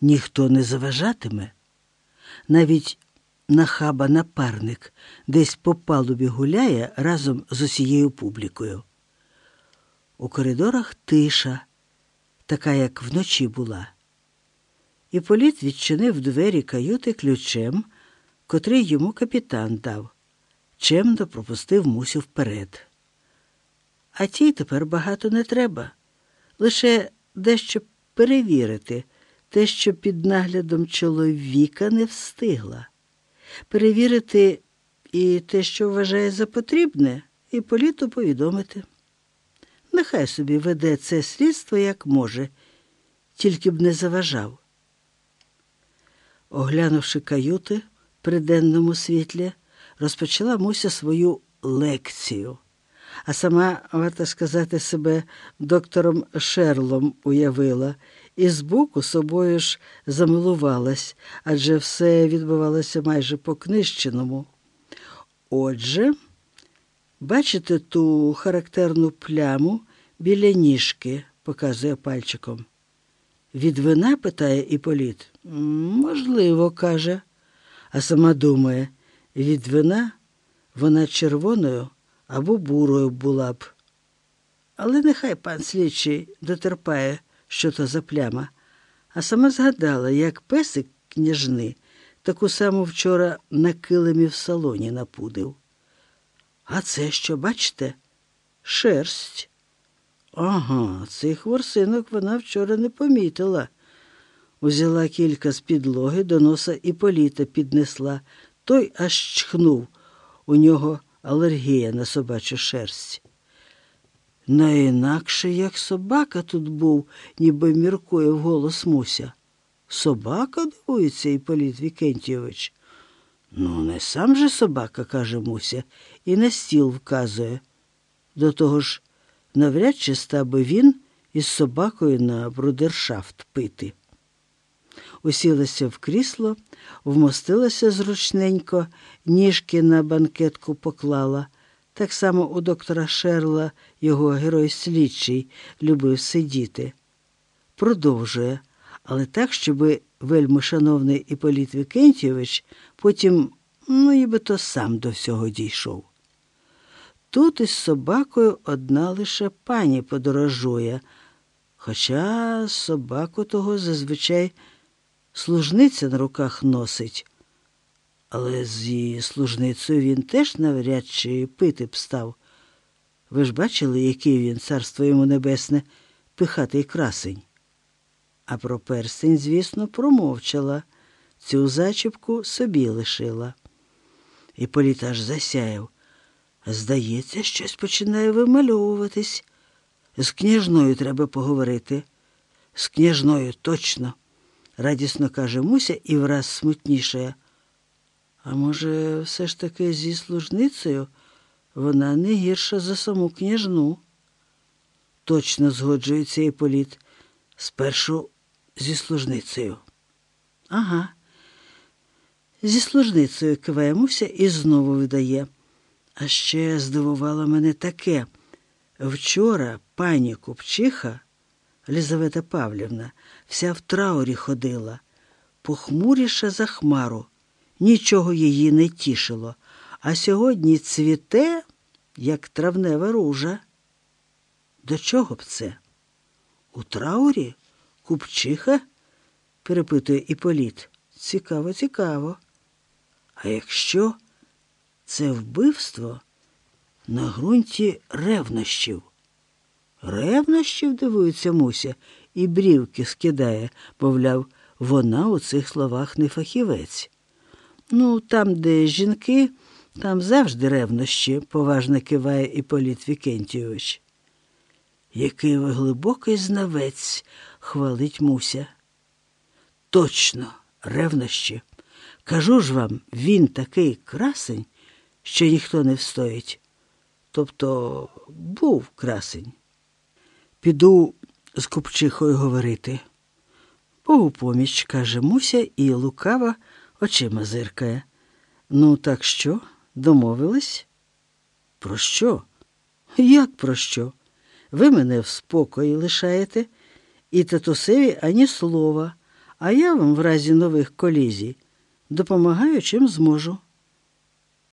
ніхто не заважатиме. Навіть нахаба напарник десь по палубі гуляє разом з усією публікою. У коридорах тиша, така, як вночі була. І політ відчинив двері каюти ключем, котрий йому капітан дав, чемно пропустив мусю вперед. А тій тепер багато не треба, лише дещо перевірити те, що під наглядом чоловіка не встигла. Перевірити і те, що вважає за потрібне, і політу повідомити. Нехай собі веде це слідство як може, тільки б не заважав. Оглянувши каюти при денному світлі, розпочала Муся свою лекцію, а сама, варто сказати, себе доктором Шерлом уявила і збоку собою ж замилувалась, адже все відбувалося майже по книжчиному. Отже, бачите ту характерну пляму біля ніжки, показує пальчиком. Від вина питає Іполіт. Можливо, каже, а сама думає, від вина вона червоною або бурою була б. Але нехай пан слідчий дотерпає, що то за пляма, а сама згадала, як песик княжни таку саму вчора на килимі в салоні напудив. А це що, бачите? Шерсть. Ага, цих ворсинок вона вчора не помітила. Узяла кілька з підлоги, до носа і політа піднесла. Той аж чхнув. У нього алергія на собачу шерсть. Не інакше, як собака тут був, ніби міркує вголос Муся. Собака, дивується Іполіт Вікентійович. Ну, не сам же собака, каже Муся, і на стіл вказує. До того ж, навряд чи став би він із собакою на брудершафт пити. Усілася в крісло, вмостилася зручненько, ніжки на банкетку поклала. Так само у доктора Шерла його герой слідчий любив сидіти. Продовжує, але так, щоб вельми шановний Іполіт Вікентійович потім, ну, нібито сам до всього дійшов. Тут із собакою одна лише пані подорожує, хоча собаку того зазвичай служниця на руках носить. Але з її служницею він теж навряд чи пити б став. Ви ж бачили, який він, царство йому небесне, пихатий красень. А про перстень, звісно, промовчала, цю зачіпку собі лишила. І політ аж засяяв. Здається, щось починає вимальовуватись. З княжною треба поговорити. З княжною точно, радісно каже Муся і враз смутнішає. А може, все ж таки зі служницею вона не гірша за саму княжну. Точно згоджується Іполіт. Спершу зі служницею. Ага. Зі служницею киває і знову видає. А ще здивувало мене таке. Вчора пані Купчиха, Лізавета Павлівна, вся в траурі ходила, похмуріша за хмару нічого її не тішило, а сьогодні цвіте, як травнева ружа. До чого б це? У траурі? Купчиха? перепитує Іполіт. Цікаво, цікаво. А якщо це вбивство на ґрунті ревнощів? Ревнощів, дивується Муся, і брівки скидає, мовляв, вона у цих словах не фахівець. Ну, там, де жінки, там завжди ревнощі, поважно киває Іполіт Вікентійович. Який ви глибокий знавець, хвалить Муся. Точно, ревнощі. Кажу ж вам, він такий красень, що ніхто не встоїть. Тобто був красень. Піду з купчихою говорити. Богу поміч, каже Муся, і лукава очима зиркає. Ну, так що? Домовились? Про що? Як про що? Ви мене в спокої лишаєте, і татусеві ані слова, А я вам в разі нових колізій допомагаю чим зможу.